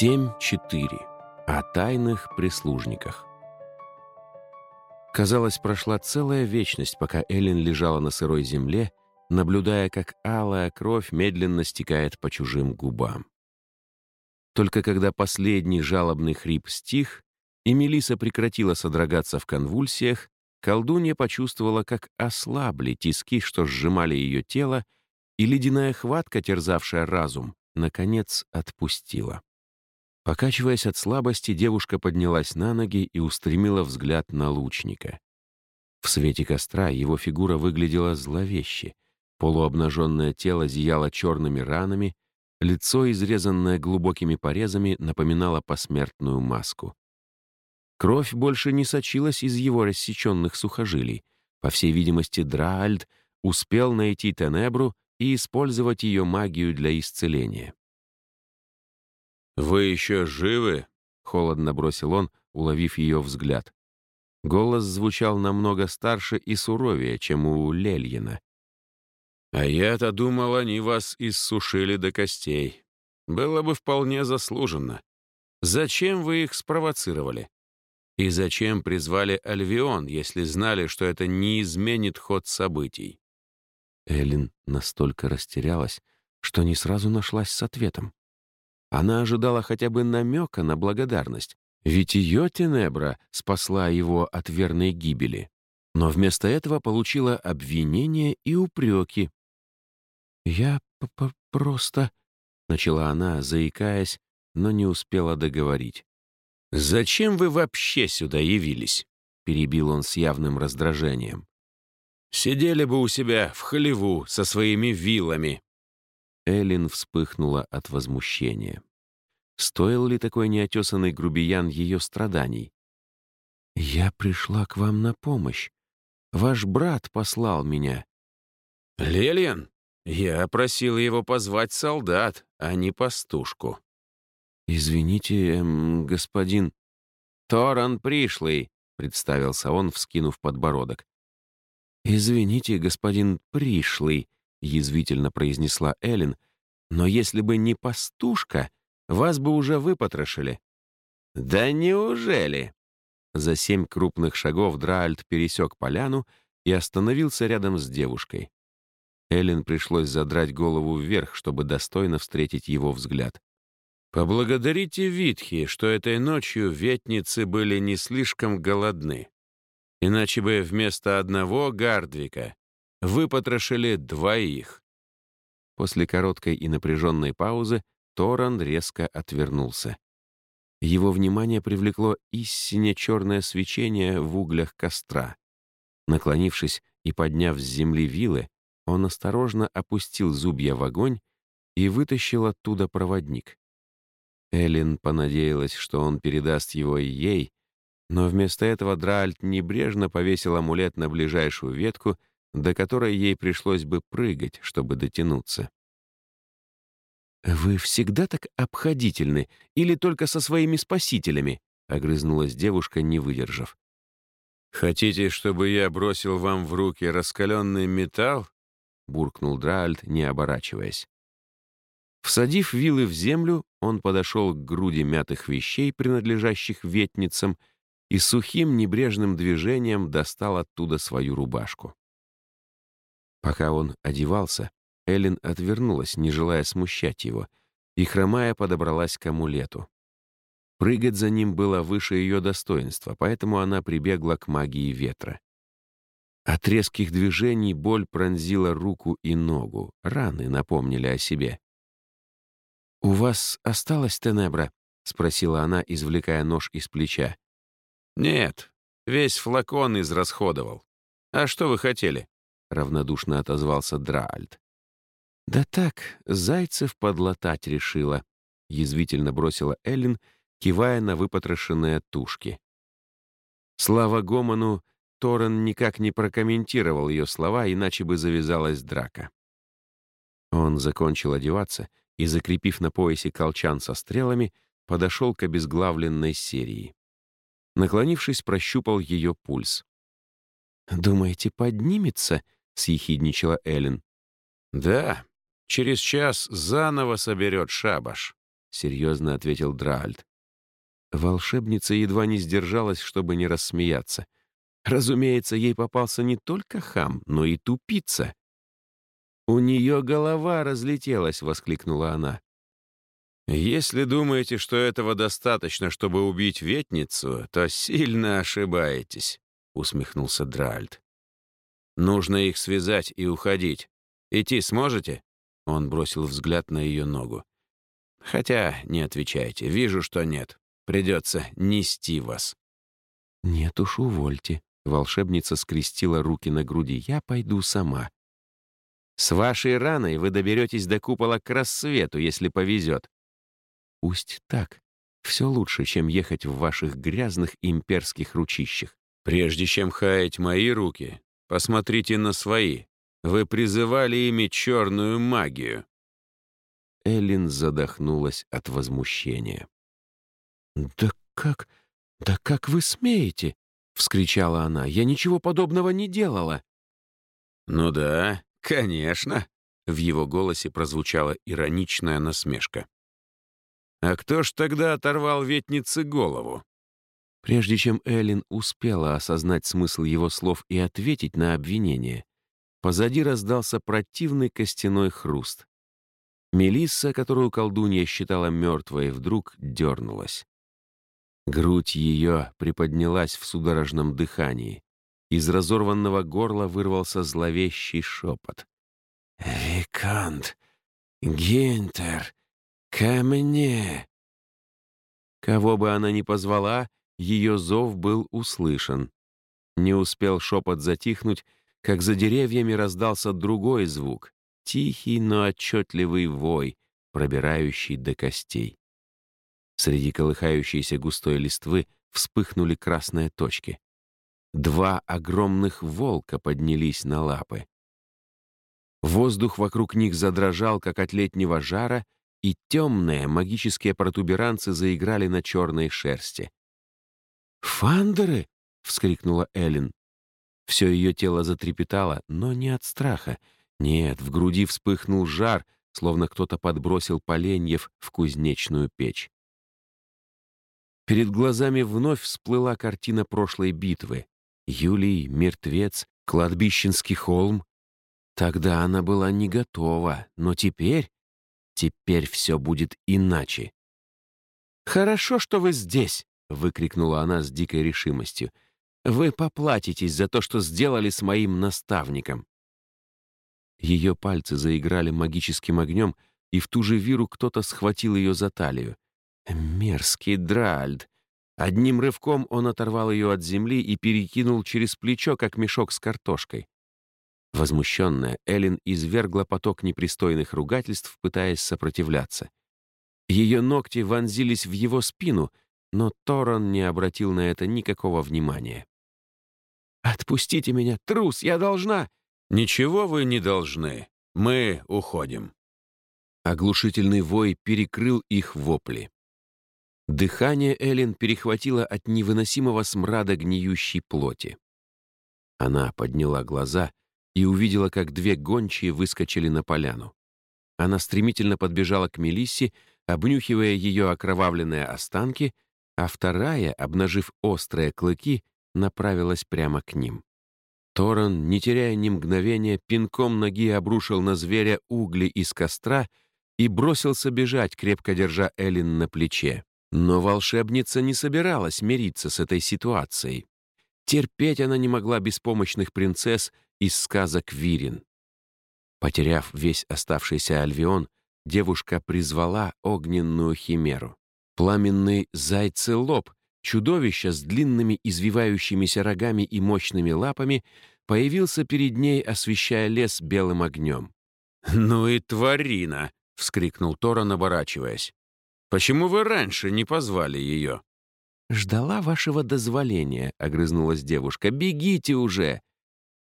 7.4. О тайных прислужниках. Казалось, прошла целая вечность, пока Эллен лежала на сырой земле, наблюдая, как алая кровь медленно стекает по чужим губам. Только когда последний жалобный хрип стих, и Мелиса прекратила содрогаться в конвульсиях, колдунья почувствовала, как ослабли тиски, что сжимали ее тело, и ледяная хватка, терзавшая разум, наконец отпустила. Покачиваясь от слабости, девушка поднялась на ноги и устремила взгляд на лучника. В свете костра его фигура выглядела зловеще. Полуобнаженное тело зияло черными ранами, лицо, изрезанное глубокими порезами, напоминало посмертную маску. Кровь больше не сочилась из его рассеченных сухожилий. По всей видимости, Драальд успел найти Тенебру и использовать ее магию для исцеления. «Вы еще живы?» — холодно бросил он, уловив ее взгляд. Голос звучал намного старше и суровее, чем у Лельина. «А я-то думал, они вас иссушили до костей. Было бы вполне заслуженно. Зачем вы их спровоцировали? И зачем призвали Альвион, если знали, что это не изменит ход событий?» Эллен настолько растерялась, что не сразу нашлась с ответом. Она ожидала хотя бы намека на благодарность, ведь ее Тенебра спасла его от верной гибели. Но вместо этого получила обвинения и упреки. «Я просто...» — начала она, заикаясь, но не успела договорить. «Зачем вы вообще сюда явились?» — перебил он с явным раздражением. «Сидели бы у себя в хлеву со своими вилами, Эллин вспыхнула от возмущения. Стоил ли такой неотесанный грубиян ее страданий? «Я пришла к вам на помощь. Ваш брат послал меня». «Лелиан, я просил его позвать солдат, а не пастушку». «Извините, эм, господин...» «Торан пришлый», — представился он, вскинув подбородок. «Извините, господин пришлый», — язвительно произнесла Эллен, «но если бы не пастушка, вас бы уже выпотрошили». «Да неужели?» За семь крупных шагов Драальд пересек поляну и остановился рядом с девушкой. Эллен пришлось задрать голову вверх, чтобы достойно встретить его взгляд. «Поблагодарите Витхи, что этой ночью ветницы были не слишком голодны. Иначе бы вместо одного Гардвика выпотрошили двоих. После короткой и напряженной паузы Торан резко отвернулся. Его внимание привлекло истинно черное свечение в углях костра. Наклонившись и подняв с земли вилы, он осторожно опустил зубья в огонь и вытащил оттуда проводник. Эллен понадеялась, что он передаст его ей, но вместо этого Драальт небрежно повесил амулет на ближайшую ветку до которой ей пришлось бы прыгать, чтобы дотянуться. «Вы всегда так обходительны или только со своими спасителями?» — огрызнулась девушка, не выдержав. «Хотите, чтобы я бросил вам в руки раскаленный металл?» — буркнул Драальд, не оборачиваясь. Всадив вилы в землю, он подошел к груди мятых вещей, принадлежащих ветницам, и сухим небрежным движением достал оттуда свою рубашку. Пока он одевался, Эллен отвернулась, не желая смущать его, и, хромая, подобралась к амулету. Прыгать за ним было выше ее достоинства, поэтому она прибегла к магии ветра. От резких движений боль пронзила руку и ногу, раны напомнили о себе. «У вас осталась тенебра?» — спросила она, извлекая нож из плеча. «Нет, весь флакон израсходовал. А что вы хотели?» — равнодушно отозвался Драальд. «Да так, зайцев подлатать решила», — язвительно бросила Эллен, кивая на выпотрошенные тушки. Слава Гомону, Торрен никак не прокомментировал ее слова, иначе бы завязалась драка. Он закончил одеваться и, закрепив на поясе колчан со стрелами, подошел к обезглавленной серии. Наклонившись, прощупал ее пульс. «Думаете, поднимется?» — съехидничала Эллен. «Да, через час заново соберет шабаш». — серьезно ответил Драальд. Волшебница едва не сдержалась, чтобы не рассмеяться. Разумеется, ей попался не только хам, но и тупица. «У нее голова разлетелась!» — воскликнула она. «Если думаете, что этого достаточно, чтобы убить ветницу, то сильно ошибаетесь», — усмехнулся Дральд. «Нужно их связать и уходить. Идти сможете?» Он бросил взгляд на ее ногу. «Хотя не отвечайте. Вижу, что нет. Придется нести вас». «Нет уж, увольте». Волшебница скрестила руки на груди. «Я пойду сама». «С вашей раной вы доберетесь до купола к рассвету, если повезет. Пусть так. Все лучше, чем ехать в ваших грязных имперских ручищах. Прежде чем хаять мои руки, посмотрите на свои. Вы призывали ими черную магию. Эллин задохнулась от возмущения. «Да как? Да как вы смеете?» — вскричала она. «Я ничего подобного не делала». «Ну да, конечно», — в его голосе прозвучала ироничная насмешка. А кто ж тогда оторвал ветнице голову? Прежде чем Эллен успела осознать смысл его слов и ответить на обвинение, позади раздался противный костяной хруст. Мелисса, которую колдунья считала мертвой, вдруг дернулась. Грудь ее приподнялась в судорожном дыхании. Из разорванного горла вырвался зловещий шепот. «Викант! Гентер! «Ко мне!» Кого бы она ни позвала, ее зов был услышан. Не успел шепот затихнуть, как за деревьями раздался другой звук, тихий, но отчетливый вой, пробирающий до костей. Среди колыхающейся густой листвы вспыхнули красные точки. Два огромных волка поднялись на лапы. Воздух вокруг них задрожал, как от летнего жара, и темные магические протуберанцы заиграли на черной шерсти. «Фандеры!» — вскрикнула Эллен. Все ее тело затрепетало, но не от страха. Нет, в груди вспыхнул жар, словно кто-то подбросил поленьев в кузнечную печь. Перед глазами вновь всплыла картина прошлой битвы. Юлий, мертвец, кладбищенский холм. Тогда она была не готова, но теперь Теперь все будет иначе. «Хорошо, что вы здесь!» — выкрикнула она с дикой решимостью. «Вы поплатитесь за то, что сделали с моим наставником!» Ее пальцы заиграли магическим огнем, и в ту же виру кто-то схватил ее за талию. Мерзкий Дральд! Одним рывком он оторвал ее от земли и перекинул через плечо, как мешок с картошкой. Возмущенная, Эллен извергла поток непристойных ругательств, пытаясь сопротивляться. Ее ногти вонзились в его спину, но Торон не обратил на это никакого внимания. «Отпустите меня, трус, я должна...» «Ничего вы не должны. Мы уходим». Оглушительный вой перекрыл их вопли. Дыхание Эллен перехватило от невыносимого смрада гниющей плоти. Она подняла глаза и увидела, как две гончие выскочили на поляну. Она стремительно подбежала к Мелиссе, обнюхивая ее окровавленные останки, а вторая, обнажив острые клыки, направилась прямо к ним. Торон, не теряя ни мгновения, пинком ноги обрушил на зверя угли из костра и бросился бежать, крепко держа Эллен на плече. Но волшебница не собиралась мириться с этой ситуацией. Терпеть она не могла беспомощных принцесс из сказок Вирин. Потеряв весь оставшийся альвион, девушка призвала огненную химеру. Пламенный зайцелоб, чудовище с длинными извивающимися рогами и мощными лапами, появился перед ней, освещая лес белым огнем. «Ну и тварина!» — вскрикнул Торон, оборачиваясь. «Почему вы раньше не позвали ее?» «Ждала вашего дозволения», — огрызнулась девушка. «Бегите уже!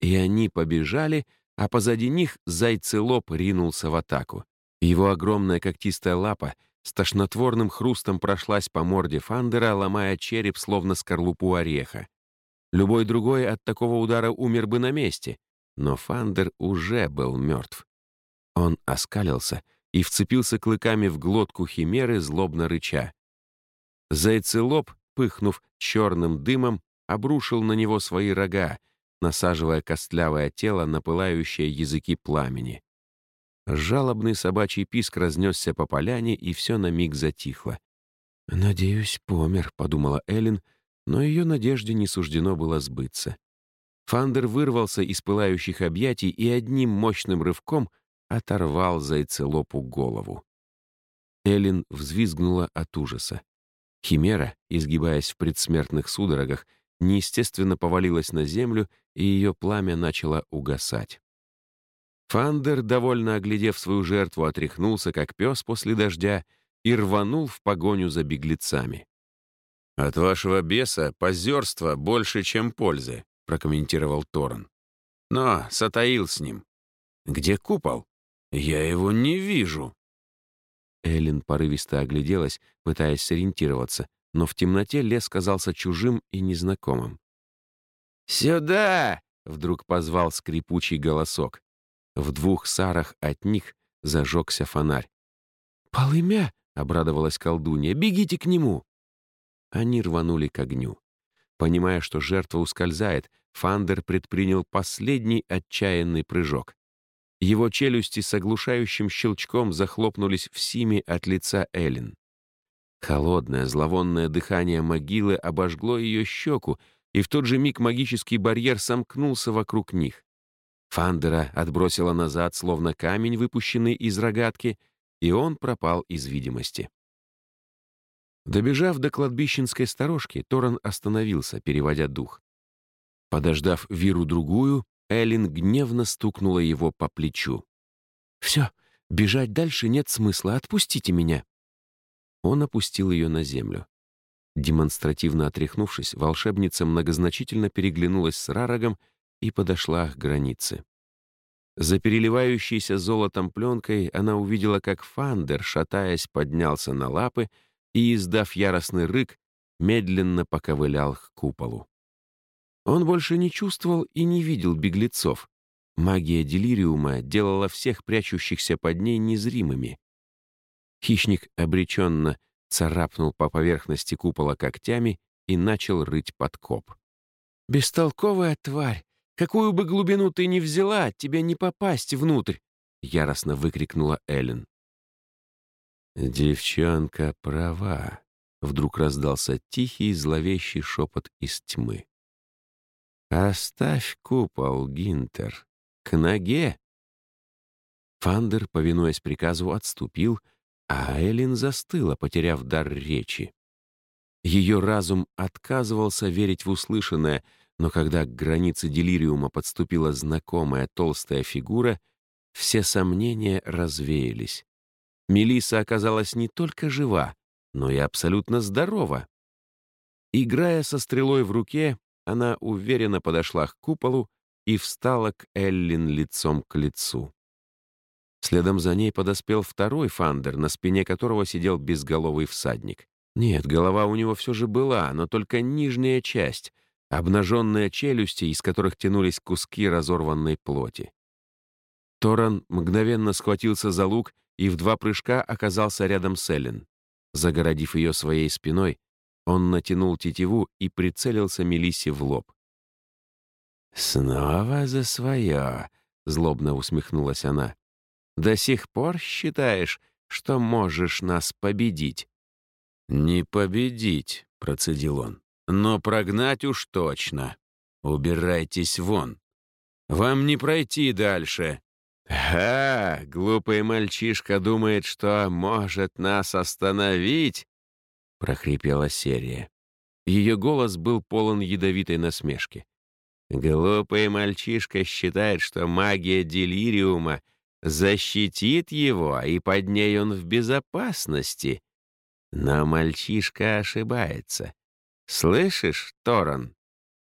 И они побежали, а позади них зайцелоб ринулся в атаку. Его огромная когтистая лапа с тошнотворным хрустом прошлась по морде Фандера, ломая череп, словно скорлупу ореха. Любой другой от такого удара умер бы на месте, но Фандер уже был мертв. Он оскалился и вцепился клыками в глотку химеры, злобно рыча. Зайцелоб, пыхнув черным дымом, обрушил на него свои рога, насаживая костлявое тело на пылающие языки пламени. Жалобный собачий писк разнесся по поляне, и все на миг затихло. «Надеюсь, помер», — подумала Эллен, но ее надежде не суждено было сбыться. Фандер вырвался из пылающих объятий и одним мощным рывком оторвал зайцелопу голову. Эллен взвизгнула от ужаса. Химера, изгибаясь в предсмертных судорогах, неестественно повалилась на землю, и ее пламя начало угасать. Фандер, довольно оглядев свою жертву, отряхнулся, как пес после дождя, и рванул в погоню за беглецами. «От вашего беса позерства больше, чем пользы», — прокомментировал Торн. «Но сатаил с ним. Где купол? Я его не вижу». Эллен порывисто огляделась, пытаясь сориентироваться, но в темноте лес казался чужим и незнакомым. «Сюда!» — вдруг позвал скрипучий голосок. В двух сарах от них зажегся фонарь. «Полымя!» — обрадовалась колдунья. «Бегите к нему!» Они рванули к огню. Понимая, что жертва ускользает, Фандер предпринял последний отчаянный прыжок. Его челюсти с оглушающим щелчком захлопнулись в симе от лица Эллен. Холодное, зловонное дыхание могилы обожгло ее щеку, и в тот же миг магический барьер сомкнулся вокруг них. Фандера отбросила назад, словно камень, выпущенный из рогатки, и он пропал из видимости. Добежав до кладбищенской сторожки, Торан остановился, переводя дух. Подождав Виру другую, Эллен гневно стукнула его по плечу. «Все, бежать дальше нет смысла, отпустите меня!» Он опустил ее на землю. Демонстративно отряхнувшись, волшебница многозначительно переглянулась с Рарагом и подошла к границе. За переливающейся золотом пленкой она увидела, как Фандер, шатаясь, поднялся на лапы и, издав яростный рык, медленно поковылял к куполу. Он больше не чувствовал и не видел беглецов. Магия делириума делала всех прячущихся под ней незримыми. Хищник обреченно царапнул по поверхности купола когтями и начал рыть подкоп. «Бестолковая тварь! Какую бы глубину ты ни взяла, тебе не попасть внутрь!» — яростно выкрикнула Эллен. «Девчонка права», — вдруг раздался тихий зловещий шепот из тьмы. «Оставь купол, Гинтер, к ноге!» Фандер, повинуясь приказу, отступил, а Эллен застыла, потеряв дар речи. Ее разум отказывался верить в услышанное, но когда к границе делириума подступила знакомая толстая фигура, все сомнения развеялись. Мелиса оказалась не только жива, но и абсолютно здорова. Играя со стрелой в руке, она уверенно подошла к куполу и встала к Эллин лицом к лицу. Следом за ней подоспел второй фандер, на спине которого сидел безголовый всадник. Нет, голова у него все же была, но только нижняя часть, обнаженные челюсти, из которых тянулись куски разорванной плоти. Торан мгновенно схватился за лук и в два прыжка оказался рядом с Эллен. Загородив ее своей спиной, он натянул тетиву и прицелился Мелиссе в лоб. «Снова за свое», — злобно усмехнулась она. «До сих пор считаешь, что можешь нас победить?» «Не победить», — процедил он, — «но прогнать уж точно. Убирайтесь вон. Вам не пройти дальше». «Ха! Глупый мальчишка думает, что может нас остановить!» — прохрипела серия. Ее голос был полон ядовитой насмешки. «Глупый мальчишка считает, что магия делириума защитит его, и под ней он в безопасности. Но мальчишка ошибается. Слышишь, Торон?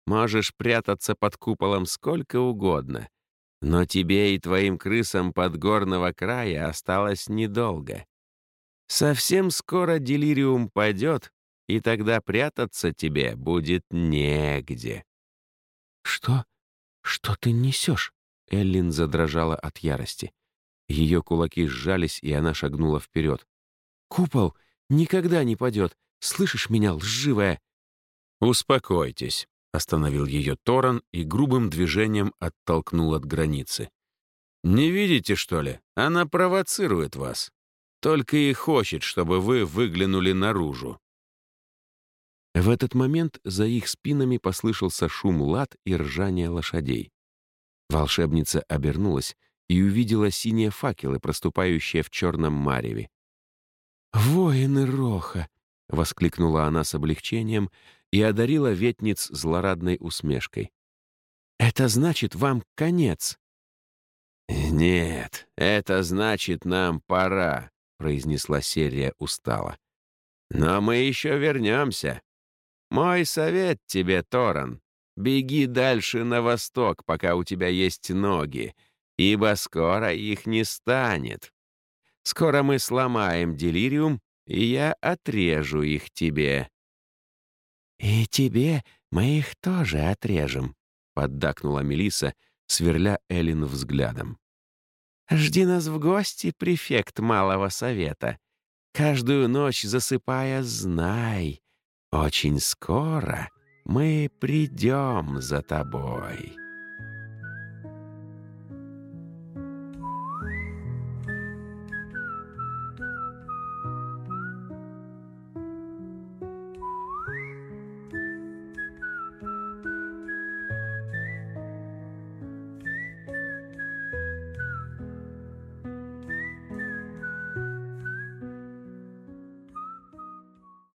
Можешь прятаться под куполом сколько угодно, но тебе и твоим крысам подгорного края осталось недолго. Совсем скоро делириум падет, и тогда прятаться тебе будет негде». «Что? Что ты несешь?» Эллин задрожала от ярости. Ее кулаки сжались, и она шагнула вперед. «Купол никогда не падет! Слышишь меня, лживая?» «Успокойтесь», — остановил ее Торан и грубым движением оттолкнул от границы. «Не видите, что ли? Она провоцирует вас. Только и хочет, чтобы вы выглянули наружу». В этот момент за их спинами послышался шум лад и ржание лошадей. Волшебница обернулась и увидела синие факелы, проступающие в черном мареве. «Воины Роха!» — воскликнула она с облегчением и одарила ветниц злорадной усмешкой. «Это значит, вам конец!» «Нет, это значит, нам пора», — произнесла серия устало. «Но мы еще вернемся. Мой совет тебе, Торан, беги дальше на восток, пока у тебя есть ноги, ибо скоро их не станет. Скоро мы сломаем делириум, и я отрежу их тебе». «И тебе мы их тоже отрежем», — поддакнула Мелиса, сверля Эллин взглядом. «Жди нас в гости, префект Малого Совета. Каждую ночь засыпая, знай, очень скоро мы придем за тобой».